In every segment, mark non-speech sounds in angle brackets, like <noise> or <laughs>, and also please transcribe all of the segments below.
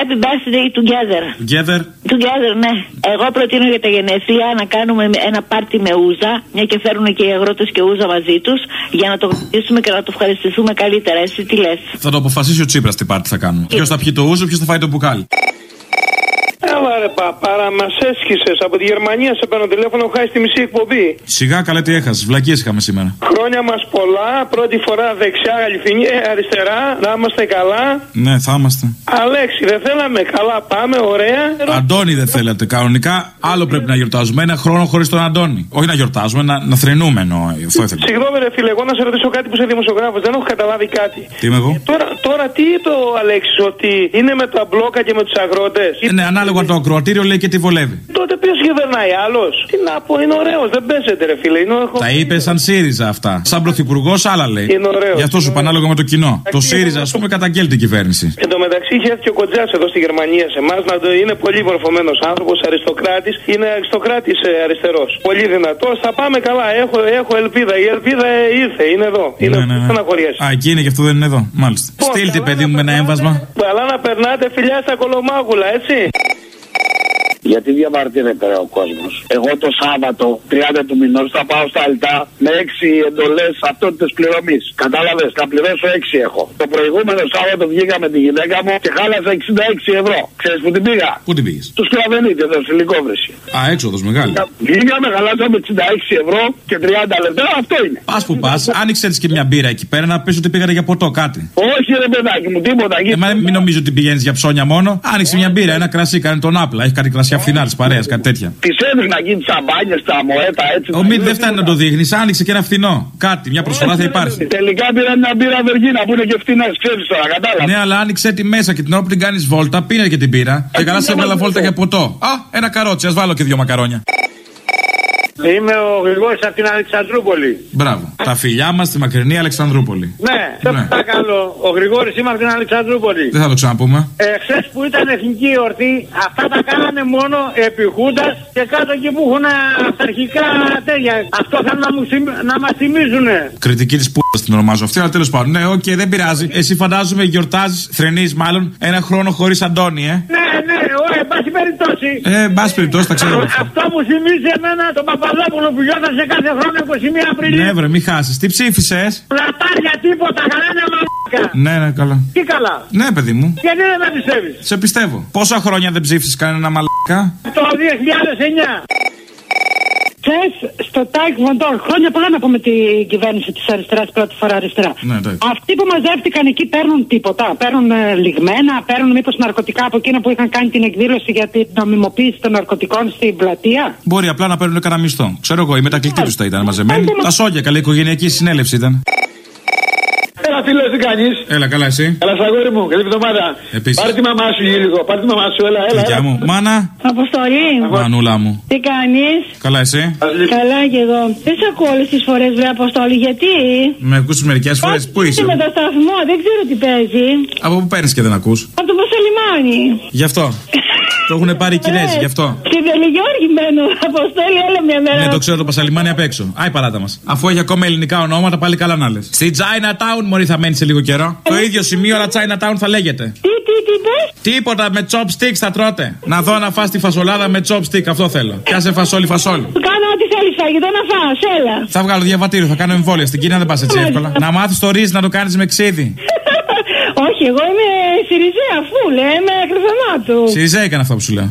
Happy birthday together. Together; Together, ναι. Εγώ προτείνω για τα γενέθλια να κάνουμε ένα πάρτι με ούζα, μια και φέρουν και οι αγρότες και ούζα μαζί τους, για να το γνωρίσουμε και να το ευχαριστηθούμε καλύτερα. Εσύ τι λες; Θα το αποφασίσει ο Τσίπρας τι πάρτι θα κάνουμε. Ποιος θα πιει το ούζο, ποιος θα φάει το μπουκάλι. Έλα ρε παπάρα, μας έσχισες. Από τη Γερμανία σε παίρνω τηλέφωνο, χάσει τη μισή εκπομπή. Σιγά καλά τι έχασες. Βλακίες είχαμε σήμερα. Χρόνια μας πολλά. Πρώτη φορά δεξιά, αληθινή, ε, αριστερά. Να είμαστε καλά. Ναι, θα είμαστε. Αλέξη, δεν θέλαμε. Καλά, πάμε, ωραία. Αντώνη δεν θέλατε. Κανονικά άλλο πρέπει να γιορτάζουμε. Ένα χρόνο χωρίς τον Αντώνη. Όχι να γιορτάζουμε, να, να θρυνούμε εννοώ. Αυτό ήθελα. Συγγνώμη, ρε φίλε, εγώ να σε ρωτήσω κάτι που είσαι δημοσιογράφος. Δεν έχω καταλάβει κάτι. Τι είμαι εγώ; Τώρα, τώρα τι είπε ο Αλέξης, ότι είναι με τα μπλόκα και με τους αγρότες; Ε, ναι, ανάλογα το ακροατήριο λέει και τι βολεύει. Τότε ποιος κυβερνάει άλλος; Τι να πω, είναι ωραίος, δεν παίζεται, ρε φίλε. Είναι έχω... Τα είπε σαν ΣΥΡΙΖΑ αυτά. Σαν πρωθυπουργός άλλα λέει. Είναι ωραίος. Γι' αυτό σου είπα ανάλογα με το κοινό. Το ΣΥΡΙΖΑ, ας πούμε, καταγγέλει την κυβέρνηση. Εν τω μεταξύ είχε έρθει και ο Κοντζά εδώ στη Γερμανία σε εμάς. Είναι πολύ μορφωμένος άνθρωπος, αριστοκράτης. Είναι αριστοκράτης αριστερός. Πολύ δυνατός. Θα πάμε καλά. Έχω, έχω ελπίδα. Η ελπίδα ήρθε. Είναι εδώ. Είναι ναι, ναι, ναι. Α, εκεί είναι και αυτό δεν είναι εδώ. Μάλιστα. Στείλτε, παιδί μου, με ένα έμβασμα. Αλλά να περνάτε φιλιά στα κολομάγουλα, έτσι. Γιατί διαμαρτύρεται ο κόσμος. Εγώ το Σάββατο 30 του μηνός θα πάω στα Αλτά με 6 εντολές αυτότητε πληρωμής. Κατάλαβες, θα πληρώσω 6 έχω. Το προηγούμενο Σάββατο βγήκα με τη γυναίκα μου και χάλασα 66 ευρώ. Ξέρεις που την πήγα; Πού την πήγες; Τους κλαβενίτε εδώ στη Λικόβρεση. Α, έξοδος μεγάλη. Βγήκαμε, χαλάσαμε 66 ευρώ και 30 λεπτά. Αυτό είναι. Πας που πας, άνοιξε και μια μπύρα εκεί πέρα να πεις ότι πήγατε για ποτό κάτι. Όχι, ρε παιδάκι μου, τίποτα. Ε, μα μην νομίζω ότι πηγαίνεις για ψώνια μόνο. Άνοιξε μια μπύρα, ένα κρασί, κάνει τον άπλα. Έχει κάτι κρασιά φθηνά τη παρέα, κάτι τέτοια. Πιστεύει να γίνει τσαμπάνια στα μοέτα έτσι. Ο Μιτ δεν φτάνει να το δείχνεις, άνοιξε και ένα φθηνό. Κάτι, μια προσφορά θα υπάρχει. Τελικά πήρα μια μπύρα βεργίνα που είναι και φθηνά, ξέρεις τώρα, κατάλαβα. Ναι, αλλά άνοιξε τη μέσα και την ώρα που την κάνεις βόλτα, πίνε και την πύρα. Και καλά σε έβγαλα βόλτα για ποτό. Α, ένα καρότσι, ας βάλω και δύο μακαρόνια. Είμαι ο Γρηγόρης από την Αλεξανδρούπολη. Μπράβο. Τα φιλιά μας στη μακρινή Αλεξανδρούπολη. Ναι, σε Ναι. παρακαλώ. Ο Γρηγόρης είμαι από την Αλεξανδρούπολη. Δεν θα το ξαναπούμε. Εχθές που ήταν εθνική εορτή, αυτά τα κάνανε μόνο επί Χούντας και κάτω εκεί που έχουν αυταρχικά τέτοια. Αυτό θέλουν να, μου θυμ- να μας θυμίζουν. Κριτική της πούτσας την ονομάζω αυτή, αλλά τέλος πάντων. Ναι, οκ, δεν πειράζει. Εσύ φαντάζομαι γιορτάζεις, θρηνείς μάλλον, ένα χρόνο χωρίς Αντώνη, ε. Ναι, ναι, ωραία, εν πάση περιπτώσει. Ε, εν πάση περιπτώσει, τα ξέρω. αυτά. Αυτό μου θυμίζει εμένα τον Παπαδόπουλο που γιόρτασε κάθε χρόνο 21 Απριλίου. Ναι, βρε, μη χάσεις. Τι ψήφισες; Πλατάρια τίποτα, κανένα μαλάκα. Ναι, ναι, καλά. Τι καλά; Ναι, παιδί μου. Γιατί δεν με πιστεύεις; Σε πιστεύω. Πόσα χρόνια δεν ψήφισες κανένα μαλάκα; Το 2009. Χθες στο Τάε Κβον Ντο, χρόνια πολλά να πούμε την κυβέρνηση της αριστεράς, πρώτη φορά αριστερά. Ναι, εντάξει. Αυτοί που μαζεύτηκαν εκεί παίρνουν τίποτα. Παίρνουν ε, ληγμένα, παίρνουν μήπως ναρκωτικά από εκείνα που είχαν κάνει την εκδήλωση για την νομιμοποίηση των ναρκωτικών στην πλατεία. Μπορεί απλά να παίρνουν κανένα μισθό. Ξέρω εγώ, η μετακλητή τους θα ήταν μαζεμένη. Τα σόγια, καλή οικογενειακή συνέλευση ήταν. Έλα, φίλε, τι κάνεις; Έλα, καλά, εσύ. Έλα, σαγόρι μου, καλή εβδομάδα. Επίσης. Πάρε τη μαμά σου λίγο, πάρε τη μαμά σου, έλα, έλα. Δικιά έλα. μου. Μάνα, Αποστολή. μανούλα μου. Τι κάνεις; Καλά, εσύ. Καλά και εγώ. Δεν σε ακούω όλες τις φορές, βρε Αποστολή, γιατί; Με ακούσει μερικές φορές. Πού είσαι; με το σταθμό, δεν ξέρω τι παίζει. Από πού παίρνεις και δεν ακούς; Από το Πασαλιμάνι. Γι' αυτό. Το έχουν πάρει οι Κινέζοι, γι' αυτό. Και Βελιγιώργη μένω. <laughs> Αποστολή, έλα μια μέρα. Ναι, το ξέρω το Πασαλιμάνι απ' έξω. Άι παράτα μας. Αφού έχει ακόμα ελληνικά ονόματα, πάλι καλά να λες. Στη Chinatown, Μωρή θα μένει σε λίγο καιρό. Το ίδιο σημείο, αλλά Chinatown θα λέγεται. Τι, τι, τι πες. Τίποτα με chopsticks θα τρώτε. Να δω να φας τη φασολάδα με chopstick, αυτό θέλω. Πιάσε φασόλι, φασόλι. Κάνω ό,τι θέλεις φαγητό να φας, έλα. Θα βγάλω διαβατήριο, θα κάνω εμβόλια. Στην Κίνα δεν πας έτσι εύκολα. Να μάθεις το ρύζι να το κάνεις με ξύδι. <laughs> Όχι, εγώ είμαι Σιριζέα, αφού λέει, είμαι κρυφανάτου. Σιριζέ έκανε αυτό που σου λέω.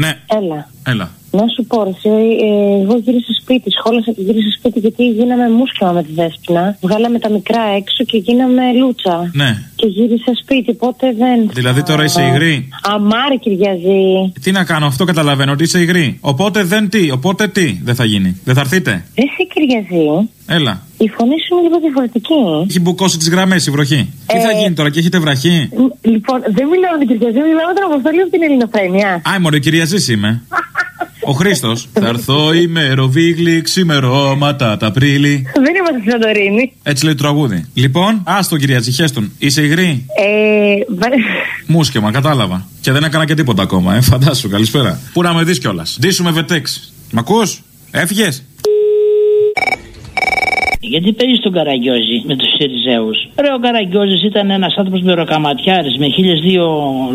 Ναι, Έλα. έλα. Να σου πω, ρε, εσύ, ε, εγώ γύρισα σπίτι, σχόλασα και γύρισα σπίτι γιατί γίναμε μουσκαμα με τη Δέσποινα. Βγάλαμε τα μικρά έξω και γίναμε λούτσα. Ναι. Και γύρισα σπίτι, οπότε δεν. Δηλαδή τώρα είσαι υγρή; Αμάρι, Κυριαζή. Τι να κάνω, αυτό καταλαβαίνω ότι είσαι υγρή. Οπότε δεν τι, οπότε τι δεν θα γίνει. Δεν θα έρθείτε; Εσύ, Κυριαζή, Έλα. η φωνή σου είναι λίγο διαφορετική. Έχει μπουκώσει τις γραμμές η βροχή. Τι θα Ε. γίνει τώρα και έχετε βραχή; Μ, Λοιπόν, δεν μιλάω με την Κυριαζή, μιλάω με τον Αποστολή από την Ελληνοφρένεια. Άι μωρέ, κυρία Ζήση είμαι. Ο Χρήστος. Θα έρθω ημεροβίγλι, ξημερώματα τα Απρίλη. Δεν είμαστε στη Σαντορίνη. Έτσι λέει το τραγούδι. Λοιπόν, άστο κυρία Τσιχέστον. Είσαι υγρή; Ε, βα- Μουσκεμα, κατάλαβα. Και δεν έκανα και τίποτα ακόμα, ε. Φαντάσου, καλησπέρα. Πού να με δεις κιόλας; Ντύσου με βετέξ. Μ' ακούς, έφυγες; Γιατί παίζει τον Καραγκιόζη με τους Σιριζέους. Ρε, ο Καραγκιόζης ήταν ένας άνθρωπος με ροκαματιάρες, με χίλιες δύο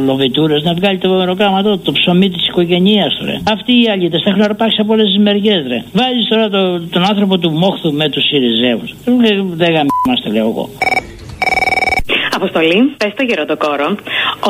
λοβιτούρες να βγάλει το ροκάματο, το ψωμί της οικογένεια του, ρε. Αυτοί οι αλήτες τα έχουν αρπάξει από όλες τις μεριές, ρε. Βάζεις τώρα το, τον άνθρωπο του Μόχθου με τους Σιριζέους. Δεν γαμιόμαστε, λέω εγώ. Αποστολή, πες στο γεροντοκόρο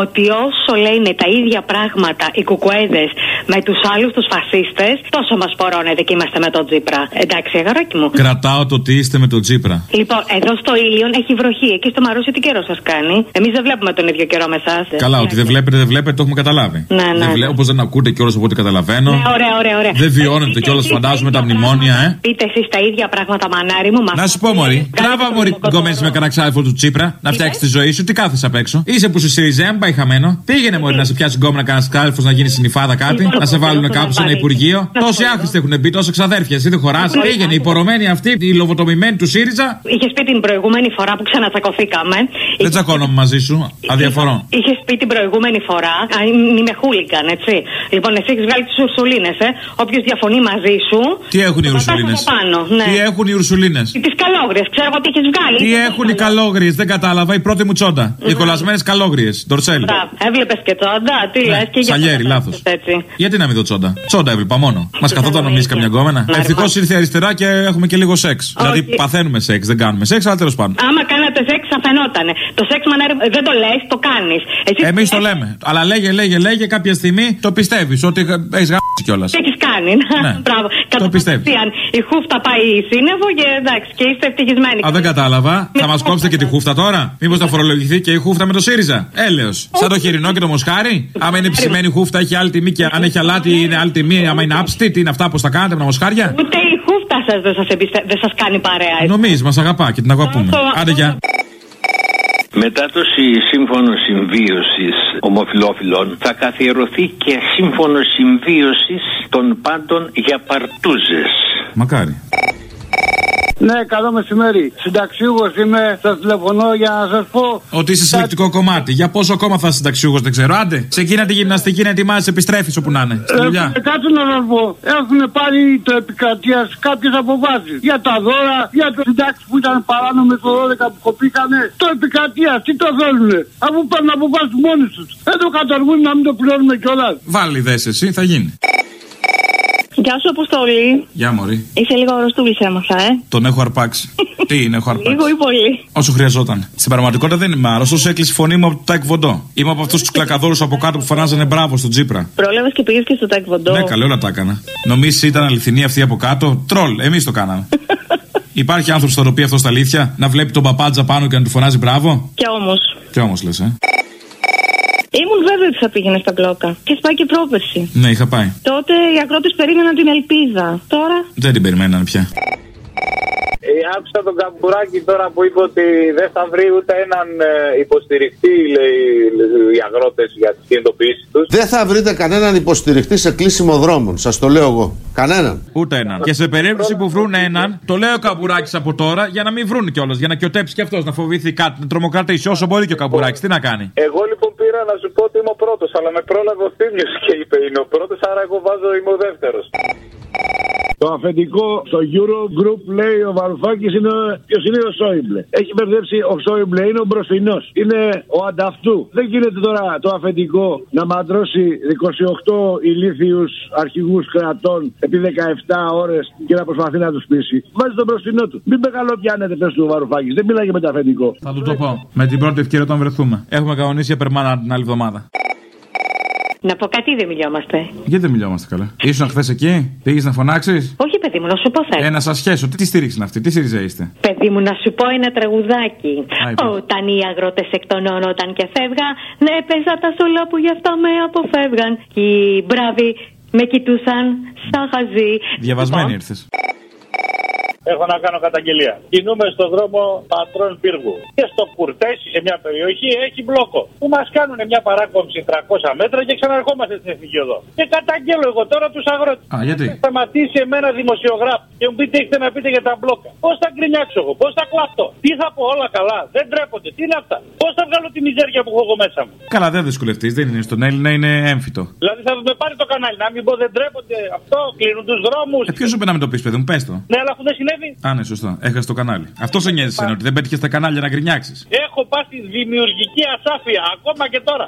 ότι όσο λένε τα ίδια πράγματα οι κουκουέδες με τους άλλους τους φασίστες, τόσο μας πορώνετε και είμαστε με τον Τζίπρα. Εντάξει, αγαράκι μου. Κρατάω το τι είστε με τον Τζίπρα. Λοιπόν, εδώ στο ήλιον έχει βροχή. Εκεί στο Μαρούσι τι καιρό σας κάνει; Εμείς δεν βλέπουμε τον ίδιο καιρό με εσάς. Καλά, ότι δεν βλέπετε, δεν βλέπετε, το έχουμε καταλάβει. Ναι, ναι. Δεν βλέ... Όπω δεν ακούτε κιόλας από ό,τι καταλαβαίνω. Ναι, ωραία, ωραία, ωραία. Δεν βιώνετε κιόλας, φαντάζομαι, τα μνημόνια, ε. Πείτε εσείς τα ίδια πράγματα, μανάρι μου. Να σου πω, Μωρή, τράβα Μωρή την κομμένη με κανένα ξάδερφο του Τσίπρα να φτιάξεις τη ζωή σου. Τι κάθεσαι απ' έξω. Είσαι που σου Σιριζέα, μην πάει χαμένο. Πήγαινε Μωρή να σε πιάσει γκόμενα κανένα κάλφο να γίνει συνυφάδα κάτι, να σε βάλουν κάπου σε ένα υπουργείο. Τόσοι άχρηστοι έχουν μπει, τόσο ξαδέρφια, εσύ δεν χωράς. Πήγαινε η πορωμένη αυτή, η λοβοτομημένη του ΣΥΡΙΖΑ. Είχες πει την προηγούμενη φορά που ξανατσακωθήκαμε. Δεν τσακώνομαι μαζί σου, αδιαφορώ. Είχε πει την προηγούμενη φορά, α, μη με χούλικαν, έτσι. Λοιπόν, εσύ έχεις βγάλει τις Ουρσουλίνες, ε. Όποιος διαφωνεί μαζί σου. Τι έχουν οι Ουρσουλίνες; Ναι. Τι έχουν οι Ουρσουλίνες; Τι καλόγριε, ξέρω εγώ τι έχεις βγάλει. Τι έχουν οι καλόγριες, δεν κατάλαβα, η πρώτη μου τσόντα. Οι κολλασμένε καλόγριες, ντορσέλ. Έβλεπες και τσόντα, τι λες και για Σαλιέρι, λάθος. Γιατί να μην δω τσόντα; Τσόντα έβλεπα μόνο. Μας καθόταν νομίζεις καμιά γκόμενα. Ευτυχώς ήρθε η αριστερά και έχουμε και λίγο σεξ. Δηλαδή παθαίνουμε σεξ, δεν κάνουμε σεξ, αλλά τέλος πάντων. Άμα κάνατε σεξ, θα φαινότανε. Το σεξ μανέρ δεν το λες, το κάνεις. Εμείς το λέμε. Αλλά λέγε, λέγε, λέγε κάποια στιγμή το πιστεύεις ότι έχεις γράψει κιόλας. Τι έχεις κάνει. Ναι. <laughs> Μπράβο. Το πιστεύεις. Η χούφτα πάει σύννεφο και εντάξει, και είστε ευτυχισμένοι. Α, δεν κατάλαβα. Θα μας κόψετε και τη χούφτα τώρα; Μήπως θα φορολογηθεί και η χούφτα με το ΣΥΡΙΖΑ; Έλεος. Σαν το χοιρινό και το μοσχάρι; Άμα είναι ψημένη χούφτα έχει άλλη τιμή και αν έχει αλάτι είναι άλλη τιμή. Άμα είναι άψτη, τι είναι αυτά που τα κάνετε με τα μοσχάρια; Ούτε η χούφτα σας δεν σας εμπιστε... δεν σας κάνει παρέα. έτσι. Νομίζεις, μας αγαπά και την αγαπούμε. Άντε γεια. Μετά το συ- σύμφωνο συμβίωσης ομοφυλόφιλων θα καθιερωθεί και σύμφωνο συμβίωσης των πάντων για παρτούζες. Μακάρι. Ναι, καλό μεσημέρι. Συνταξιούχος είμαι, σας τηλεφωνώ για να σας πω. Ότι είσαι συλλεκτικό κομμάτι. Για πόσο ακόμα θα είσαι συνταξιούχος, δεν ξέρω. Άντε, ξεκίνα τη γυμναστική να ετοιμάζεις, επιστρέφεις όπου να είναι. Στη δουλειά. Ε, κάτσε να σας πω. Έχουν πάρει το επικρατείας κάποιες αποφάσεις. Για τα δώρα, για το συντάξει που ήταν παράνομε το 12 που κοπήκανε. Το επικρατείας, τι το θέλουνε; Αφού πάνε να αποφάσουν μόνοι τους. Δεν το καταργούν να μην το πληρώνουμε κιόλας. Βάλε ιδέες εσύ, θα γίνει. Γεια σου, Αποστολή. Γεια μωρή. Είσαι λίγο αρρωστούλη, έμαθα, ε. Τον έχω αρπάξει. <laughs> Τι είναι, έχω αρπάξει; Λίγο ή πολύ. Όσο χρειαζόταν. Στην πραγματικότητα δεν είμαι άρρωστος, έκλεισε η φωνή μου από το Τάε Κβον Ντο. Είμαι από αυτούς τους <laughs> κλακαδόρους από κάτω που φωνάζανε μπράβο στον Τσίπρα. Πρόλαβες και πήγες και στο Τάκ Βοντό. Ναι, καλέ, όλα τα έκανα. Νομίζεις ήταν αληθινή αυτή από κάτω; Τρολ, εμείς το κάναμε. <laughs> Υπάρχει άνθρωπος στο οποίο αυτό στα αλήθεια να βλέπει τον παπάντζα πάνω και να του φωνάζει μπράβο; Και όμως. Και όμως λες, ε. Ήμουν βέβαιη ότι θα πήγαινε στα μπλόκα. Και σπάει και πρόπερση. Ναι, είχα πάει. Τότε οι αγρότε περίμεναν την ελπίδα. Τώρα. Δεν την περιμένανε πια. Ε, άκουσα τον Καμπουράκη τώρα που είπε ότι δεν θα βρει ούτε έναν ε, υποστηρικτή, λέει, οι αγρότε για τις κινητοποιήσεις τους. Δεν θα βρείτε κανέναν υποστηριχτή σε κλείσιμο δρόμων, σας το λέω εγώ. Κανέναν. Ούτε έναν. Και σε περίπτωση που βρουν έναν, το λέει ο Καμπουράκης από τώρα για να μην βρουν κιόλας. Για να κοιοτέψει κι αυτός, να φοβηθεί κάτι, να τρομοκρατήσει όσο μπορεί και ο Καμπουράκης. Τι να κάνει; Εγώ λοιπόν πήρα να σου πω ότι είμαι ο πρώτος, αλλά με πρόλαβε ο Θήμιος και είπε είναι ο πρώτος, άρα εγώ βάζω είμαι ο δεύτερος. Το αφεντικό στο Eurogroup λέει ο Βαρουφάκης είναι. Ποιος είναι ο Σόιμπλε. Έχει μπερδέψει ο Σόιμπλε, είναι ο μπροστινό. Είναι ο ανταυτού. Δεν γίνεται τώρα το αφεντικό να μαντρώσει 28 ηλίθιους αρχηγούς κρατών επί 17 ώρες και να προσπαθεί να τους πείσει. Βάζει τον μπροστινό του. Μην μεγαλοπιάνετε, πες του ο Βαρουφάκης. Δεν μιλάει για με το αφεντικό. Θα του το πω. Με την πρώτη ευκαιρία όταν βρεθούμε. Έχουμε κανονίσει για περμάνα την άλλη εβδομάδα. Να πω κάτι, δεν μιλιόμαστε. Γιατί δεν μιλιόμαστε καλά; Ήσουν χθες εκεί, πήγες να φωνάξεις; Όχι, παιδί μου, να σου πω θέλω. Ε, να σας σχέσω. Τι, τι στήριξη είναι αυτή, τι ΣΥΡΙΖΑ είστε; Παιδί μου, να σου πω ένα τραγουδάκι. Α, είπες. Όταν οι αγρότες εκτονώνονταν και φεύγαν, ναι, έπαιζα τα σολό που γι' αυτό με αποφεύγαν. Και οι μπράβοι με κοιτούσαν σαν χαζί. Διαβασμένη ήρθες. Έχω να κάνω καταγγελία. Κινούμε στον δρόμο πατρών πύργου. Και στο Κουρτέσι, σε μια περιοχή, έχει μπλόκο. Που μας κάνουν μια παράκομψη 300 μέτρα και ξαναρχόμαστε στην εθνική οδό. Και καταγγέλω εγώ τώρα τους αγρότες. Α, γιατί; Θα σταματήσει εμένα δημοσιογράφο και μου πείτε, έχετε να πείτε για τα μπλόκα. Πώς θα γκρινιάξω εγώ, πώς θα κλαπτώ. Τι θα πω, όλα καλά. Δεν τρέπονται. Τι είναι αυτά. Πώς θα βγάλω τη μιζέρια που έχω εγώ μέσα μου. Καλά, δεν δυσκολευτείς, δεν είναι στον Έλληνα, είναι έμφυτο. Δηλαδή θα με πάρει το κανάλι να μην πω δεν τρέπονται αυτό, κλείνουν τους δρόμους. Ε, ποιος σου πει να μην το πει, παιδί μου, πες το. Ναι, αλλά αφού δεν συνέβη δουλεύει. Α, ναι, σωστά. Έχασε το κανάλι. Αυτός σε νοιάζει εσένα, ότι δεν πέτυχες τα κανάλια να γκρινιάξεις. Έχω πάθει δημιουργική ασάφεια ακόμα και τώρα.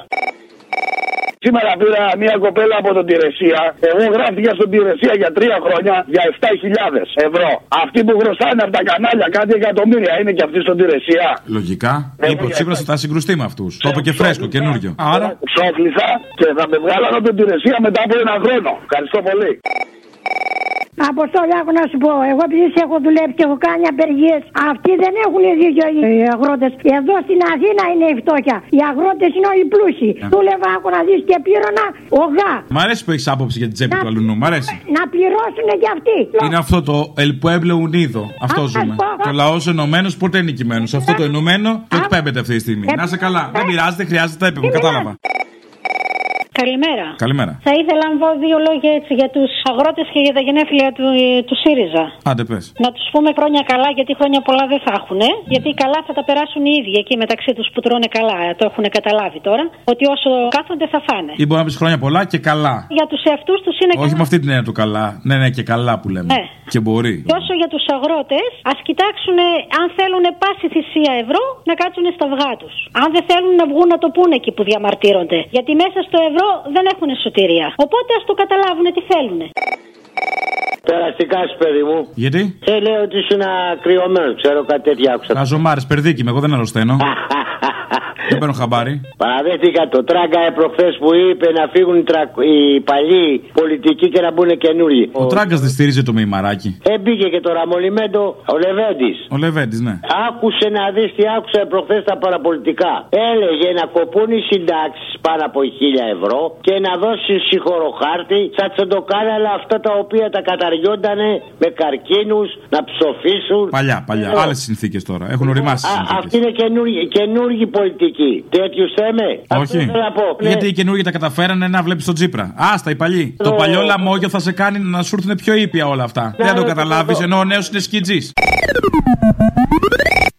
Σήμερα πήρα μια κοπέλα από τον Τηρεσία. Εγώ γράφτηκα στον Τηρεσία για τρία χρόνια για 7.000 ευρώ. Αυτοί που χρωστάνε από τα κανάλια κάτι εκατομμύρια είναι και αυτοί στον Τηρεσία. Λογικά. Είπε ο Τσίπρα ότι θα συγκρουστεί με αυτούς. Το είπε και φρέσκο, καινούριο. Άρα; Ψόφλησα και θα με βγάλω από τον Τηρεσία μετά από ένα χρόνο. Ευχαριστώ πολύ. Αποστόλη, άκου να σου πω. Εγώ επειδή σε έχω δουλέψει και έχω κάνει απεργίες, αυτοί δεν έχουν δίκιο οι αγρότες. Εδώ στην Αθήνα είναι η φτώχεια. Οι αγρότες είναι όλοι πλούσιοι. Δούλευα, άκου να δεις και πλήρωνα ογά. Μ' αρέσει που έχεις άποψη για την τσέπη του αλουνού. Μ' αρέσει. Να πληρώσουν και αυτοί. Είναι αυτό το ελπουέμπλε ουνίδο. Αυτό Α, ζούμε. ας πω. Το λαός ενωμένος ποτέ είναι νικημένο. Αυτό το ενωμένο το εκπέμπεται αυτή τη στιγμή. Να είσαι καλά. Δεν πειράζει, δεν χρειάζεται, τα είπαμε. Κατάλαβα. Καλημέρα. Καλημέρα. Θα ήθελα να πω δύο λόγια έτσι για τους αγρότες και για τα γενέθλια του, του ΣΥΡΙΖΑ. Άντε πες. Να τους πούμε χρόνια καλά, γιατί χρόνια πολλά δεν θα έχουν. Γιατί καλά θα τα περάσουν οι ίδιοι εκεί μεταξύ τους που τρώνε καλά. Το έχουν καταλάβει τώρα. Ότι όσο κάθονται θα φάνε. Ή μπορεί να πεις χρόνια πολλά και καλά. Για τους εαυτούς τους είναι Όχι με αυτή την έννοια του καλά. Ναι, ναι, και καλά που λέμε. Ναι. Και μπορεί. Και όσο για τους αγρότες, ας κοιτάξουν αν θέλουν πάση θυσία ευρώ να κάτσουν στα αυγά τους. Αν δεν θέλουν να βγουν να το πούνε εκεί που διαμαρτύρονται. Γιατί μέσα στο ευρώ δεν έχουν σωτηρία. Οπότε ας το καταλάβουν τι θέλουν. Περαστικά σου, παιδί μου. Γιατί; Ε, λέει ότι ήσουν κρυωμένο, ξέρω κάτι τέτοια άκουσα. Καζομάρε, περδίκι με, εγώ δεν αρρωσταίνω. Δεν παίρνω χαμπάρι; Παραδέχτηκα το τράγκα προχθές που είπε να φύγουν οι, τρα... οι παλιοί πολιτικοί και να μπουν καινούριοι. Ο Τράγκας δεν στηρίζει το μημαράκι. Ε, μπήκε και το ραμολιμέντο ο Λεβέντης. Ο Λεβέντης, ναι. Άκουσε να δεις τι άκουσα προχθές τα παραπολιτικά. Έλεγε να κοπούν οι συντάξεις πάνω από 1000 ευρώ και να δώσει συγχωροχάρτη στα τσεντοκάλαλα αυτά τα οποία τα καταριόντανε με καρκίνους να ψοφήσουν. Παλιά, παλιά. Ε, Άλλες συνθήκες τώρα. Έχουν οριμάσει. Α, αυτή είναι καινούργια, καινούργια πολιτική. Τέτοιου θέμε. Αυτό Όχι. θέλω να πω. Ναι. Γιατί οι καινούργοι τα καταφέρανε να βλέπεις τον Τσίπρα. Άστα, οι παλιοί. Το Ναι. παλιό λαμόγιο θα σε κάνει να σου έρθουν πιο ήπια όλα αυτά. Δεν το καταλάβεις, ενώ ο νέος είναι σκιτζής.